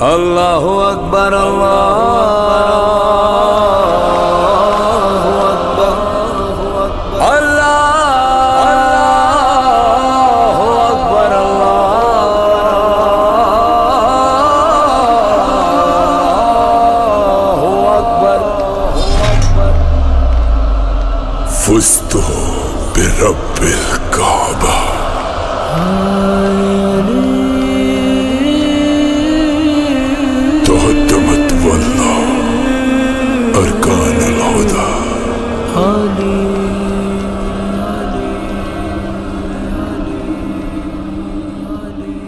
اللہ اکبر اللہ اکبر اللہ اکبر اللہ اکبر فزت برب الكعبة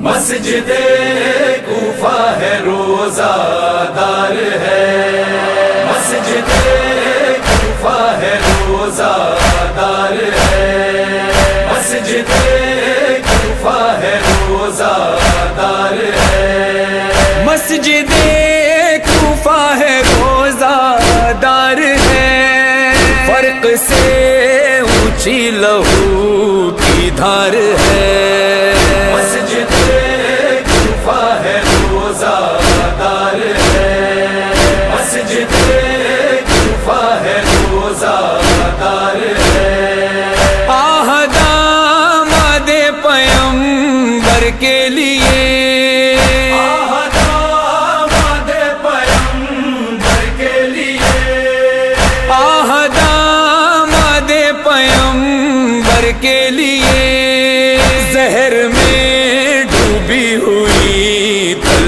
مسجد کوفہ ہے روزہ دار ہے۔ مسجد کوفہ ہے روزہ دار ہے۔ مسجد کوفہ ہے روزہ دار ہے۔ مسجد کوفہ ہے فرق سے اونچی لہو کی دھار ہے۔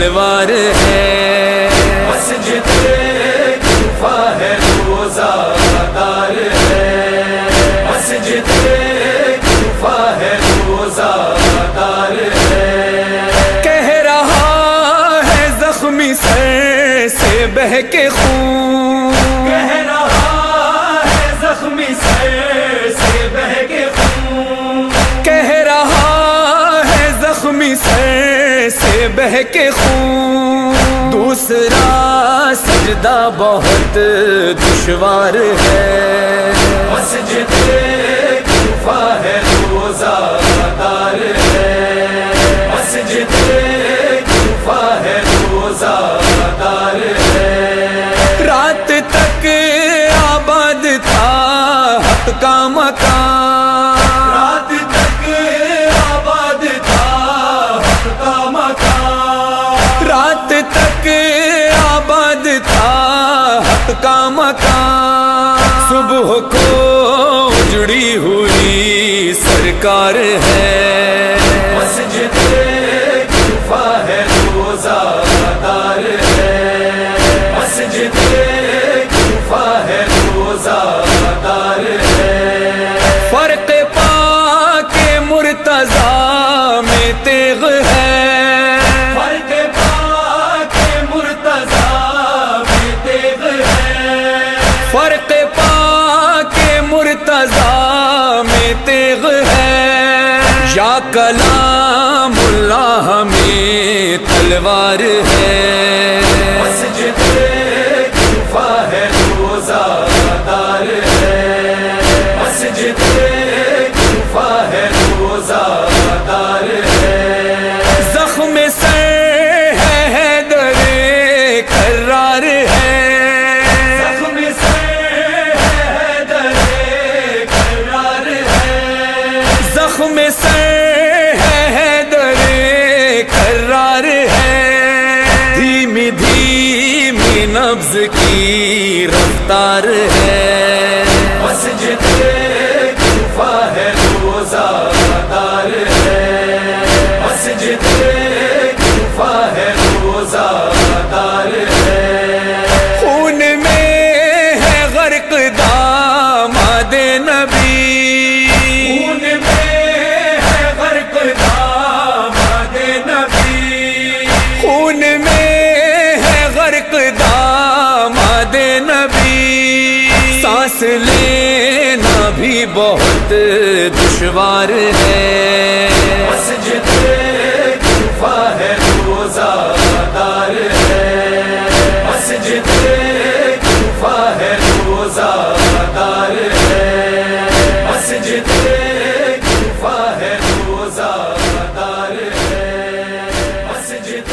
تلوار ہے۔ مسجد ہے روزہ دار ہے۔ مسجد ہے روزہ دار ہے۔ کہہ رہا ہے زخمی سر سے بہ کے خون۔ بہ کے خون۔ دوسرا سجدہ بہت دشوار ہے۔ جڑی ہوئی سرکار ہے۔ ہے کلام اللہ میں تلوار ہے۔ مسجد کوفہ ہے روزہ دار ہے مسجد کوفہ ہے روزہ دار ہے زخم سر ہے حیدر کرار ہے زخم سر ہے حیدر کرار ہے۔ زخم سر دھیمی دھیمی نبز کی رفتار ہے۔ مسجد کوفہ ہے روزہ دار ہے۔ مسجد کوفہ ہے روزہ دار ہے۔ خون میں ہے غرق داماد نبی۔ خون میں ہے غرق داماد نبی۔ خون میں پروار ہے۔ مسجد کوفہ روزہ دار ہے۔ مسجد ہے روزہ دار ہے۔ مسجد ہے روزہ دار ہے۔ مسجد